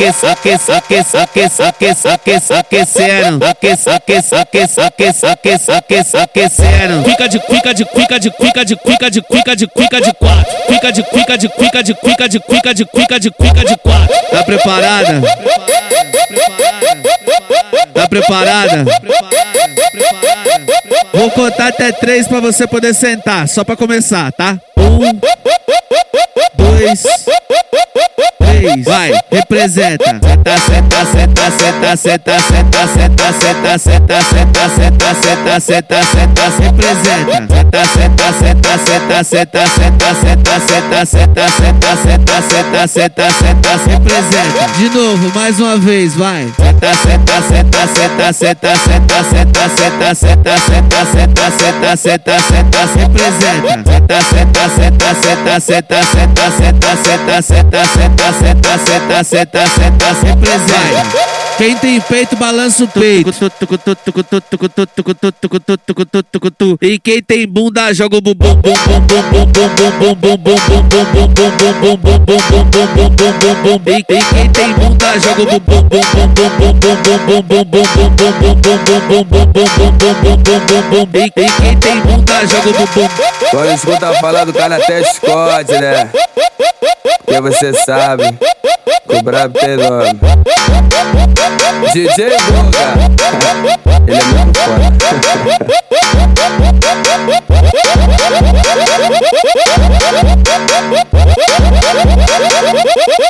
aquece, aquece, aquece, aquece, aquece, aquece, aquecendo, aquece, aquece, aquece, aquece, aquece, aquece, aquecendo. Fica de, fica de, fica de, fica de, fica de, fica de, fica de quatro. Fica de, fica de, fica de, fica de, fica de, fica de, fica de quatro. Tá preparada? Tá preparada? Vou contar até três pra você poder sentar, só pra começar, tá? Um, dois. Zeta. Tá certo senta, senta, senta, senta, senta, senta, senta, senta, senta, senta, senta, senta, senta, representa. Senta, senta, senta, senta, senta, senta, senta, senta, senta, senta, senta, senta, senta, senta, representa. De novo, mais uma vez, vai. Senta, senta, senta, senta, senta, senta, senta, senta, senta, senta, senta, senta, senta, senta, representa. Senta, senta, senta, senta, senta, senta, senta, senta, senta, senta, senta, senta, senta, senta, representa. Quem tem peito, balança o peito. E quem tem bunda, joga o bumbum. E quem tem bunda, joga o bumbum. E quem tem bunda, joga o bumbum. Quando escuta falar do cara até esconde, né? Porque você sabe, cobrar pelo nome. DJ Guga, ele é muito foda.